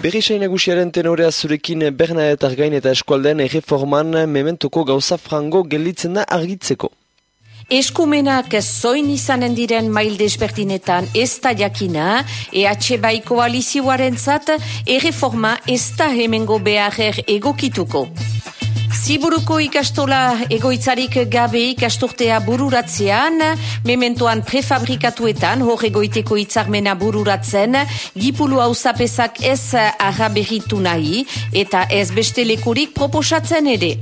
Berri nagusiaren tenorea zurekin Bernadetar gain eta eskualdean erreforman mementoko gauza frango gelitzen da argitzeko. Eskumenak zoin izanen diren mail desberdinetan ez da jakina, EH bai koalizioaren zat, erreforma ez da hemengo beharrer egokituko. Ziburuko ikastola egoitzarik gabe ikasturtea bururatzean, mementoan prefabrikatuetan hor egoiteko itzarmena bururatzen, gipulu hau zapezak ez araberritu nahi eta ez beste lekurik proposatzen ere.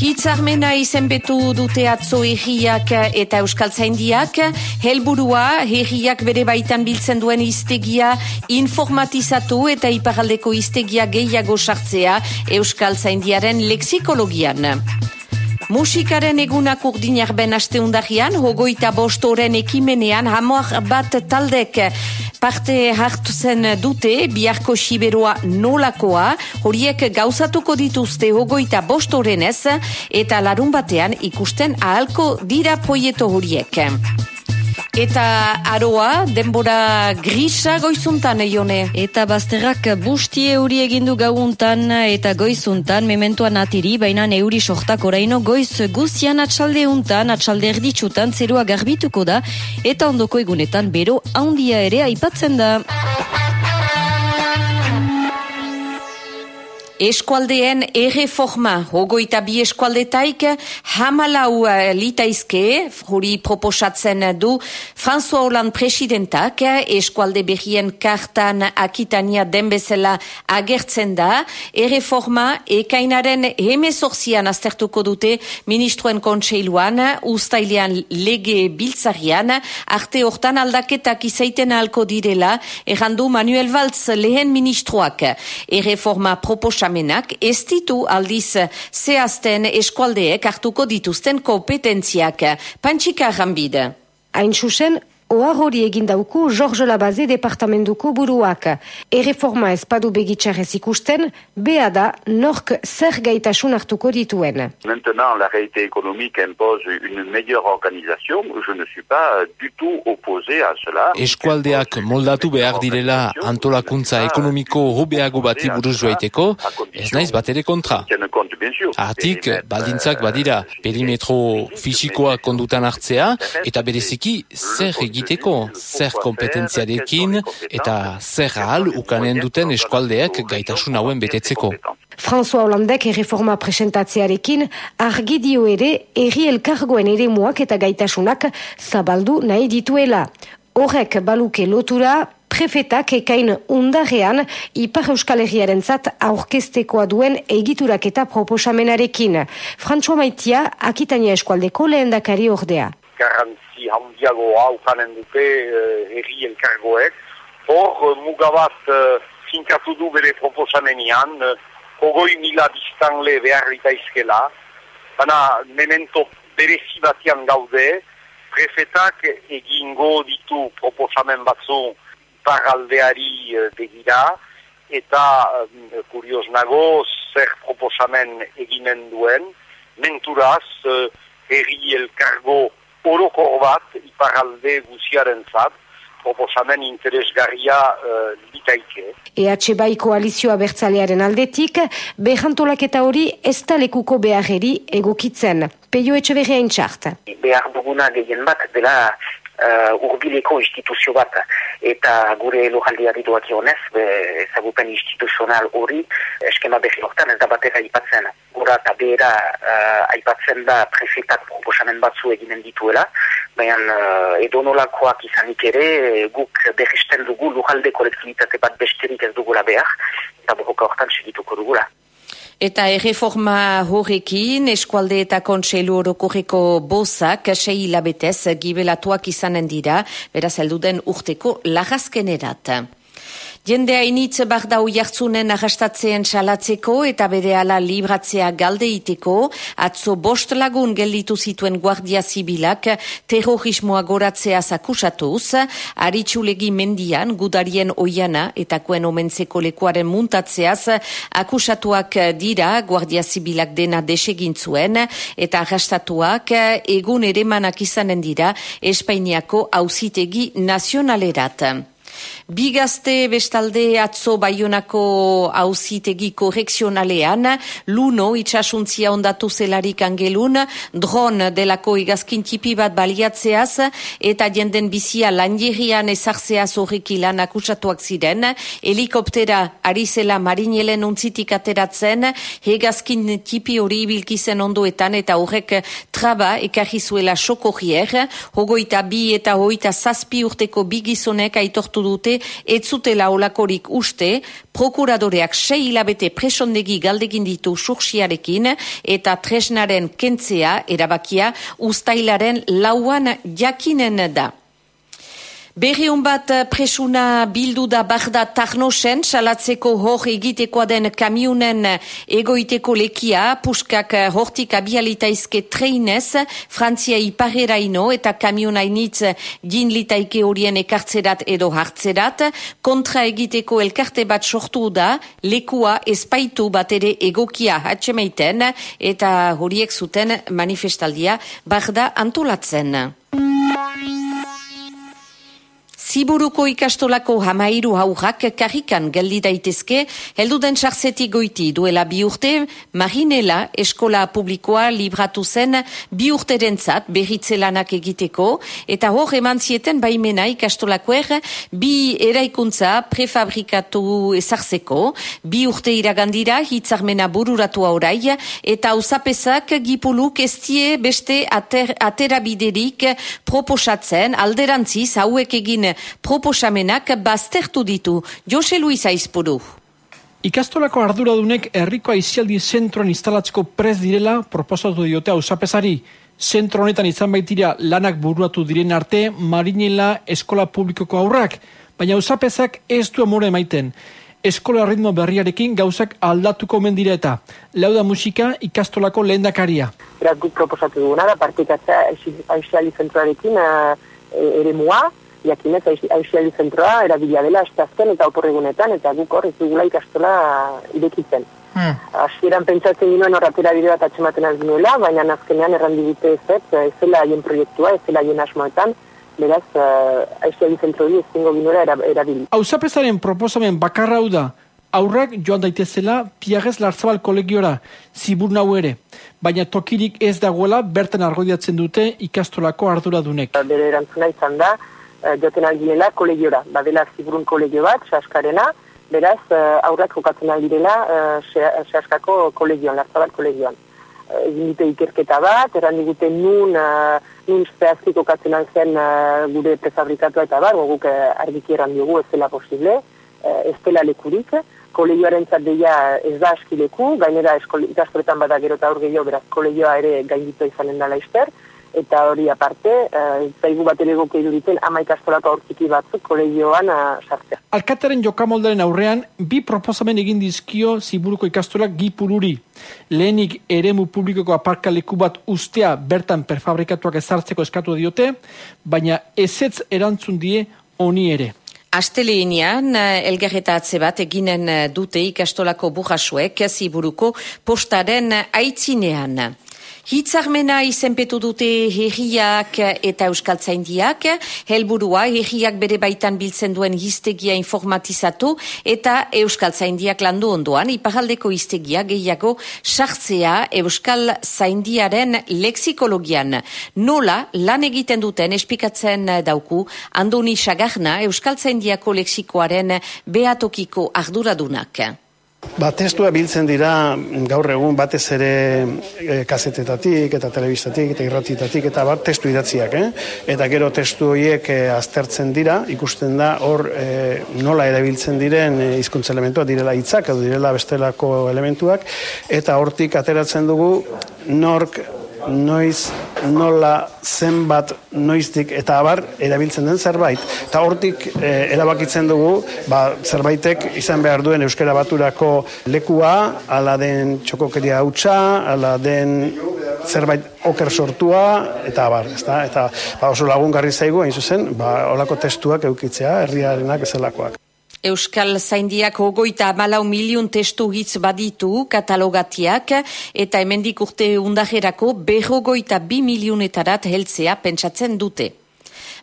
Hitzarmena izenbetu dute atzo herriak eta euskal zaindiak, helburua herriak bere baitan biltzen duen iztegia informatizatu eta iparaldeko iztegia gehiago sartzea euskal zaindiaren leksikologian. Musikaren egunak urdinak ben asteundagian, hogoita bostoren ekimenean, hamoak bat taldek parte hartu zen dute, biharko siberoa nolakoa, horiek gauzatuko dituzte hogoita bostoren ez, eta larun batean ikusten ahalko dira proieto horiek. Eta aroa, denbora grisa goizuntan, eione. Eta bazterrak bustie euri egindu gauuntan eta goizuntan, mementuan atiri, baina euri sohtak oraino goiz guzian atxalde untan, atxalde erditsutan, zerua garbituko da, eta ondoko egunetan bero haundia ere aipatzen da. Eskualdeen erreforma, hogoita bi eskualdetaik, hamalau uh, litaizke, hori proposatzen du François Hollande presidentak, eskualde berrien kartan akitania denbezela agertzen da, erreforma ekainaren hemezorzian aztertuko dute ministroen kontseiluan, ustailean lege biltzarian, arte hortan aldaketak izaiten alko direla, errandu Manuel Valtz lehen ministroak, erreforma proposatzen proposamenak ez ditu aldiz zehazten eskualdeek hartuko dituzten kompetentziak. Pantxika rambide. Hain susen, Oar hori egin dauku George Labaze departamentuko buruak. Erreforma ez padu begitxarrez ikusten, bea da nork zer gaitasun hartuko dituen. Maintenant, la réalité économique impose une meilleure organisation. Je ne suis pas du tout opposé à cela. Eskualdeak moldatu behar direla antolakuntza ekonomiko hobeago bati buruz joaiteko, ez naiz bat ere kontra. Atik, baldintzak badira, perimetro fisikoa kondutan hartzea, eta bereziki zer egin egiteko zer kompetentziarekin eta zer ahal ukanen duten eskualdeak gaitasun hauen betetzeko. François Hollandek erreforma presentatzearekin argidio ere erri elkargoen ere eta gaitasunak zabaldu nahi dituela. Horrek baluke lotura prefetak ekain undarrean Ipar Euskal Herriaren zat aurkestekoa duen egiturak eta proposamenarekin. François Maitia, Akitania Eskualdeko lehendakari ordea garrantzi handiago haukanen dute uh, erri elkargoek. Hor, uh, mugabat uh, finkatu du bere proposamenian, uh, hogoi mila biztanle beharrita izkela, baina memento berezi batian gaude, prefetak egingo ditu proposamen batzu paraldeari uh, begira, eta um, kurioz nago zer proposamen eginen duen, menturaz, uh, erri elkargo oroko bat iparalde guziaren zat, proposamen interesgarria uh, litaike. EH bai koalizioa bertzalearen aldetik, behantolak eta hori ez talekuko beharreri egokitzen. Peio etxe berreain txart. Behar duguna gehien bat dela uh, urbileko instituzio bat eta gure lojaldia diduak ionez, ezagupen instituzional hori eskema behi hortan ez da batera aipatzen. Gura eta behera uh, aipatzen da prefetak proposamen batzu eginen dituela, baina uh, edonolakoak izanik ere guk behisten dugu lojalde kolektibitate bat besterik ez dugula behar, eta borroka hortan segituko dugula. Eta erreforma horrekin, eskualde eta kontseilu orokorreko bozak, sei hilabetez, gibelatuak izanen dira, beraz elduden urteko lagazkenerat. Jende hainitz bardau jartzunen arrastatzeen salatzeko eta bere ala libratzea galdeiteko, atzo bost lagun gelditu zituen guardia zibilak terrorismoa goratzea zakusatuz, aritxulegi mendian gudarien oiana eta kuen omentzeko lekuaren muntatzeaz akusatuak dira. Guardia zibilak dena desegintzuen eta arrastatuak egun ere manak izanen dira Espainiako hauzitegi nazionalerat. Bigazte bestalde atzo baionako hauzitegi korrekzionalean, luno itxasuntzia ondatu zelarik angelun, dron delako igazkintipi bat baliatzeaz, eta jenden bizia lanjerian ezartzeaz horrek ilan akusatuak ziren, helikoptera ari zela marinelen untzitik ateratzen, hegazkin tipi hori bilkizen ondoetan, eta horrek traba ekarri zuela sokorrier, hogoita bi eta hogeita zazpi urteko bigizonek aitortu dute ez zutela olakorik uste, prokuradoreak sei hilabete presondegi galdegin ditu sursiarekin eta tresnaren kentzea erabakia ustailaren lauan jakinen da. Berriun bat eh, presuna bildu da barda tarnosen, salatzeko hor egitekoa den kamiunen egoiteko lekia, puskak eh, hortik abialitaizke treinez, Frantzia ipareraino eta kamionainitz litaike horien ekartzerat edo hartzerat, kontra egiteko elkarte bat sortu da, lekua espaitu bat ere egokia hatxemeiten, eta horiek zuten manifestaldia barda antolatzen. Ziburuko ikastolako hamairu haurrak karrikan geldi daitezke, heldu den sarzetik goiti. Duela bi urte, marinela eskola publikoa libratu zen bi urte dentzat berritzelanak egiteko, eta hor eman zieten baimena ikastolakoer bi eraikuntza prefabrikatu ezarzeko, bi urte iragandira hitzarmena bururatua orai, eta usapezak gipuluk estie beste ater, aterabiderik proposatzen. Alderantziz hauek egin proposamenak baztertu ditu. Jose Luis Aizpuru. Ikastolako arduradunek herriko aizialdi zentroan instalatzeko prez direla proposatu diote ausapesari. Zentro honetan izan baitira lanak buruatu diren arte marinela eskola publikoko aurrak, baina ausapesak ez du amore emaiten. Eskola ritmo berriarekin gauzak aldatuko mendira eta lauda musika ikastolako lehen dakaria. Beraz guk proposatu duguna da partikatzea aizialdi zentroarekin uh, ere mua, jakinez aixiali zentroa erabila dela estazten eta oporregunetan eta guk hor ez dugula ikastola irekitzen. Hmm. Pentsatzen ginoen horratera bide bat atxematen aldinuela, baina nazkenean errandi dute ez ez, ez zela haien proiektua, ez zela haien asmoetan, beraz, uh, aixiali zentro ez zingo ginoela erabili. Hau zapezaren proposamen bakarra hau da, aurrak joan daitezela piagez lartzabal kolegiora, zibur nau ere. Baina tokirik ez dagoela bertan argodiatzen dute ikastolako arduradunek. Bere erantzuna izan da, uh, joten aldirela kolegiora. Badela ziburun kolegio bat, saskarena, beraz, uh, aurrak jokatzen aldirela uh, saskako kolegioan, lartzabat kolegioan. Egin dute ikerketa bat, erran digute nun, nun zehazki jokatzen alzen uh, gure prefabrikatua eta bar, guk argiki erran dugu ez dela posible, ez dela lekurik, kolegioaren zatdeia ez da askileku, gainera ikastoretan bada gero eta gehiago, beraz kolegioa ere gainditu izanen dela izter, eta hori aparte, uh, zaigu bat ere goke iduritzen ama ikastolako aurtziki batzuk kolegioan uh, sartzea. Alkataren jokamoldaren aurrean, bi proposamen egin dizkio ziburuko ikastolak gipururi. Lehenik eremu publikoko aparkaleku bat ustea bertan perfabrikatuak ezartzeko eskatu diote, baina ezetz erantzun die honi ere. Asteleenean, elgarretatze bat eginen dute ikastolako burrasuek ziburuko postaren aitzinean. Hitzarmena izenpetu dute herriak eta euskaltzaindiak, helburua herriak bere baitan biltzen duen hiztegia informatizatu eta euskaltzaindiak landu ondoan, iparaldeko hiztegia gehiago sartzea euskal zaindiaren leksikologian. Nola lan egiten duten espikatzen dauku Andoni Sagarna euskaltzaindiako leksikoaren beatokiko arduradunak. Ba, testua biltzen dira gaur egun batez ere e, kazetetatik eta telebistatik eta irratitatik eta bat testu idatziak, eh? Eta gero testu horiek e, aztertzen dira, ikusten da hor e, nola erabiltzen diren hizkuntza elementuak direla hitzak edo direla bestelako elementuak eta hortik ateratzen dugu nork noiz, nola, zenbat, noiztik, eta abar, erabiltzen den zerbait. Eta hortik eh, erabakitzen dugu, ba, zerbaitek izan behar duen euskera baturako lekua, ala den txokokeria hautsa, ala den zerbait oker sortua, eta abar, ezta? Eta ba, oso lagungarri zaigu, hain zuzen, ba, olako testuak eukitzea, herriarenak ezelakoak. Euskal Zaindiak hogoita malau milion testu hitz baditu katalogatiak eta hemendik urte undajerako berrogoita bi milionetarat heltzea pentsatzen dute.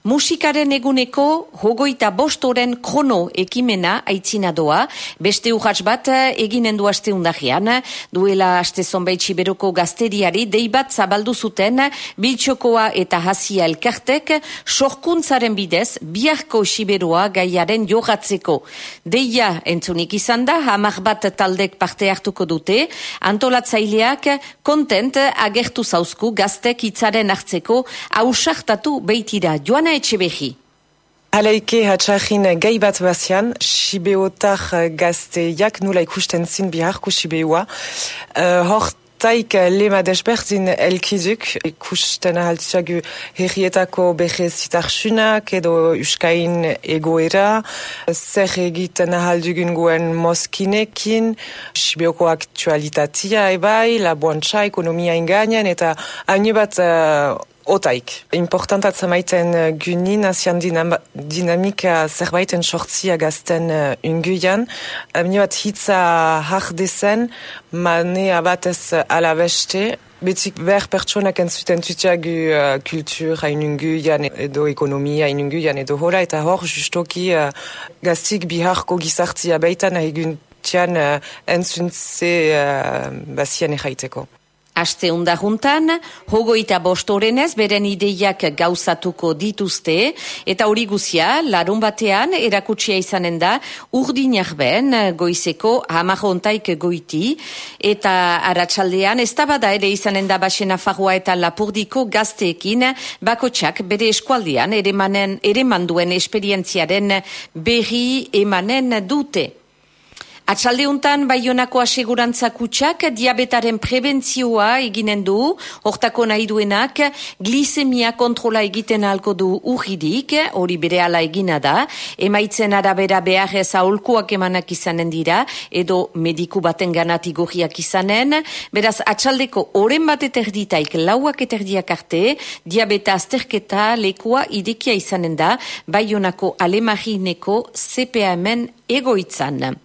Musikaren eguneko hogoita bostoren krono ekimena aitzina doa, beste urratz bat eginen du aste undagian, duela aste zonbait siberoko gazteriari deibat zabaldu zuten biltxokoa eta hasia elkartek sorkuntzaren bidez biarko siberoa gaiaren jogatzeko. Deia entzunik izan da, hamar bat taldek parte hartuko dute, antolatzaileak kontent agertu zauzku gaztek itzaren hartzeko ausartatu beitira joana etxe behi. Haleike hatxarrin gai bat bazian, Sibeotar gazteiak nula ikusten zin biharko Sibeoa. Uh, hort Taik lema desberdin elkizuk, ikusten ahaltziagu herrietako behezitaxunak edo uskain egoera, zer egiten ahaldugun guen moskinekin, sibioko aktualitatea ebai, labuantza, ekonomia inganean, eta hain bat Otaik. Importantat zamaiten uh, gunin asian dinam dinamika zerbaiten sortzia gazten uh, unguian. Amni bat hitza hardezen, mane abatez alabeste, Betzik ber pertsonak entzuten tutiagu uh, kultur hain unguian edo ekonomia hain unguian edo hola, eta hor justoki uh, gaztik biharko gizartzia baitan egun tian uh, entzuntze uh, basien erraiteko. Aste undajuntan, hogoita bostorenez beren ideiak gauzatuko dituzte, eta hori guzia, larun batean, erakutsia izanen da, urdinak ben, goizeko, hamajontaik goiti, eta aratsaldean ez bada ere izanen da basena fagua eta lapurdiko gazteekin, bakotsak bere eskualdian, ere, manen, ere manduen esperientziaren berri emanen dute. Atxaldeuntan baionako asegurantza kutsak diabetaren prebentzioa eginen du, hortako nahi duenak, glicemia kontrola egiten halko du urridik, hori bere ala egina da, emaitzen arabera behar ez aholkuak emanak izanen dira, edo mediku baten ganati gorriak izanen, beraz atxaldeko oren bat eterditaik lauak eterdiak arte, diabeta azterketa lekua idekia izanen da, baionako alemarineko CPMen egoitzan.